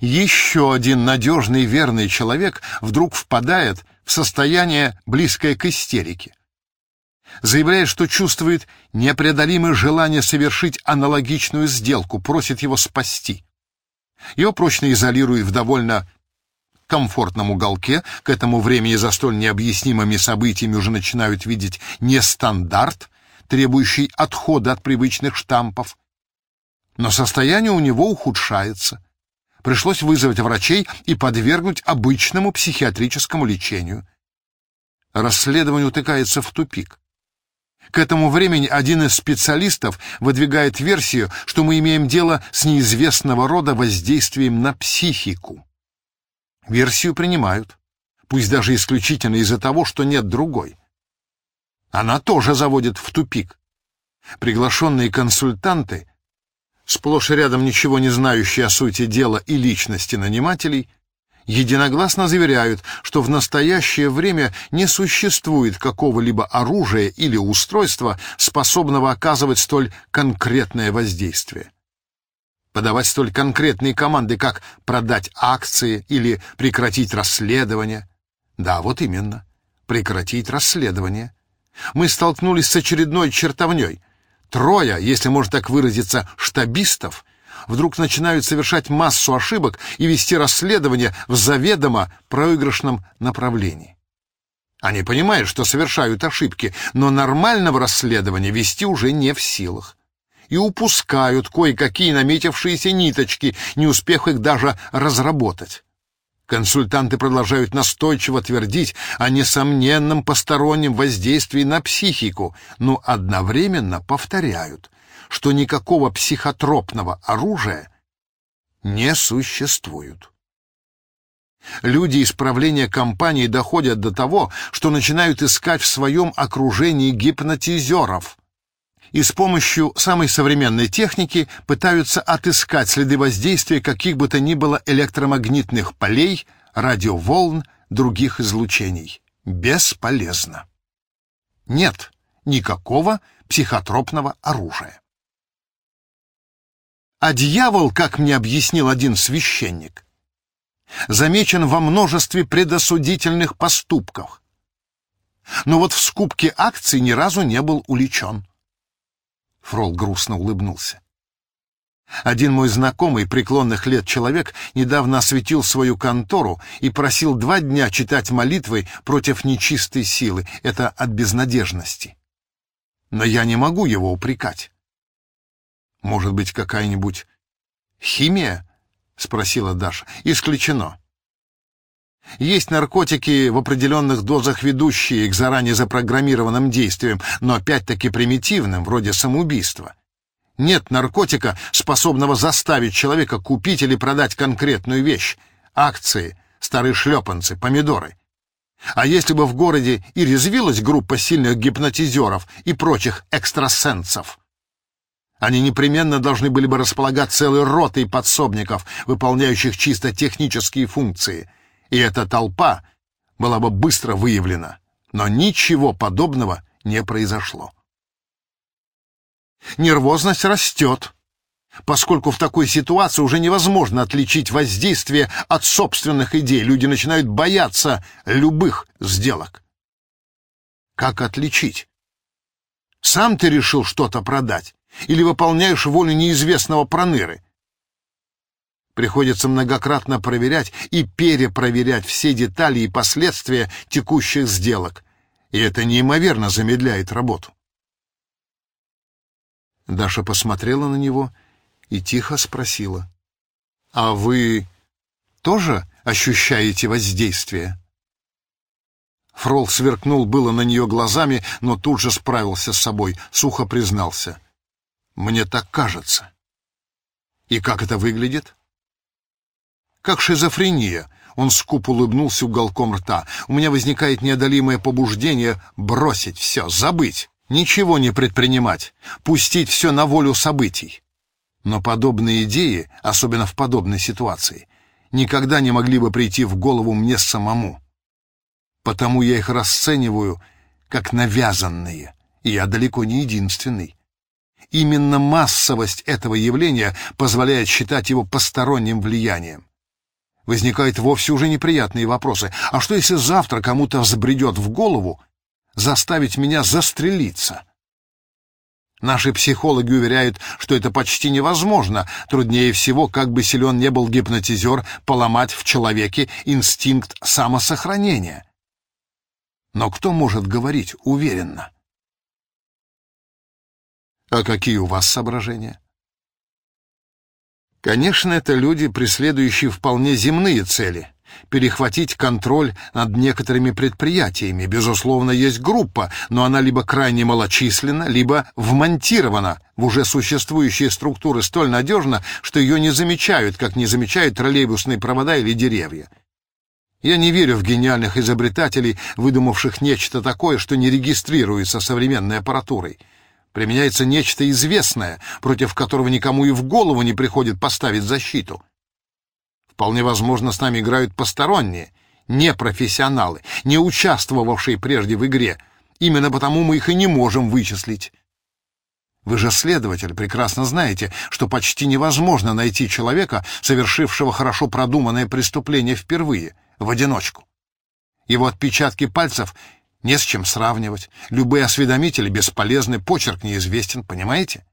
еще один надежный верный человек вдруг впадает в состояние, близкое к истерике. Заявляет, что чувствует непреодолимое желание совершить аналогичную сделку, просит его спасти. Его прочно изолируют в довольно комфортном уголке, к этому времени за столь необъяснимыми событиями уже начинают видеть нестандарт, требующий отхода от привычных штампов. Но состояние у него ухудшается. Пришлось вызвать врачей и подвергнуть обычному психиатрическому лечению. Расследование утыкается в тупик. К этому времени один из специалистов выдвигает версию, что мы имеем дело с неизвестного рода воздействием на психику. Версию принимают, пусть даже исключительно из-за того, что нет другой. Она тоже заводит в тупик. Приглашенные консультанты, сплошь и рядом ничего не знающие о сути дела и личности нанимателей, единогласно заверяют, что в настоящее время не существует какого-либо оружия или устройства, способного оказывать столь конкретное воздействие. Подавать столь конкретные команды, как продать акции или прекратить расследование. Да, вот именно, прекратить расследование. Мы столкнулись с очередной чертовней. Трое, если можно так выразиться, штабистов вдруг начинают совершать массу ошибок и вести расследование в заведомо проигрышном направлении. Они понимают, что совершают ошибки, но нормального расследования вести уже не в силах. И упускают кое-какие наметившиеся ниточки, не успев их даже разработать. Консультанты продолжают настойчиво твердить о несомненном постороннем воздействии на психику, но одновременно повторяют, что никакого психотропного оружия не существует. Люди из правления компании доходят до того, что начинают искать в своем окружении гипнотизеров и с помощью самой современной техники пытаются отыскать следы воздействия каких бы то ни было электромагнитных полей, радиоволн, других излучений. Бесполезно. Нет никакого психотропного оружия. А дьявол, как мне объяснил один священник, замечен во множестве предосудительных поступков. Но вот в скупке акций ни разу не был уличен. Фрол грустно улыбнулся. Один мой знакомый преклонных лет человек недавно осветил свою контору и просил два дня читать молитвы против нечистой силы. Это от безнадежности. Но я не могу его упрекать. Может быть, какая-нибудь химия? спросила Даша. Исключено. Есть наркотики в определенных дозах ведущие к заранее запрограммированным действиям, но опять-таки примитивным, вроде самоубийства. Нет наркотика, способного заставить человека купить или продать конкретную вещь. Акции, старые шлепанцы, помидоры. А если бы в городе и резвилась группа сильных гипнотизеров и прочих экстрасенсов, они непременно должны были бы располагать целой ротой подсобников, выполняющих чисто технические функции. И эта толпа была бы быстро выявлена. Но ничего подобного не произошло. Нервозность растет, поскольку в такой ситуации уже невозможно отличить воздействие от собственных идей. Люди начинают бояться любых сделок. Как отличить? Сам ты решил что-то продать? или выполняешь волю неизвестного проныры. Приходится многократно проверять и перепроверять все детали и последствия текущих сделок, и это неимоверно замедляет работу. Даша посмотрела на него и тихо спросила. «А вы тоже ощущаете воздействие?» Фрол сверкнул было на нее глазами, но тут же справился с собой, сухо признался. Мне так кажется. И как это выглядит? Как шизофрения. Он скуп улыбнулся уголком рта. У меня возникает неодолимое побуждение бросить все, забыть, ничего не предпринимать, пустить все на волю событий. Но подобные идеи, особенно в подобной ситуации, никогда не могли бы прийти в голову мне самому. Потому я их расцениваю как навязанные, и я далеко не единственный. Именно массовость этого явления позволяет считать его посторонним влиянием. Возникают вовсе уже неприятные вопросы. А что, если завтра кому-то взбредет в голову заставить меня застрелиться? Наши психологи уверяют, что это почти невозможно. Труднее всего, как бы силен не был гипнотизер, поломать в человеке инстинкт самосохранения. Но кто может говорить уверенно? А какие у вас соображения? Конечно, это люди, преследующие вполне земные цели. Перехватить контроль над некоторыми предприятиями. Безусловно, есть группа, но она либо крайне малочисленна, либо вмонтирована в уже существующие структуры столь надежно, что ее не замечают, как не замечают троллейбусные провода или деревья. Я не верю в гениальных изобретателей, выдумавших нечто такое, что не регистрируется современной аппаратурой применяется нечто известное, против которого никому и в голову не приходит поставить защиту. Вполне возможно, с нами играют посторонние, не профессионалы, не участвовавшие прежде в игре. Именно потому мы их и не можем вычислить. Вы же следователь, прекрасно знаете, что почти невозможно найти человека, совершившего хорошо продуманное преступление впервые, в одиночку. Его отпечатки пальцев не с чем сравнивать. Любые осведомители бесполезны, почерк неизвестен, понимаете?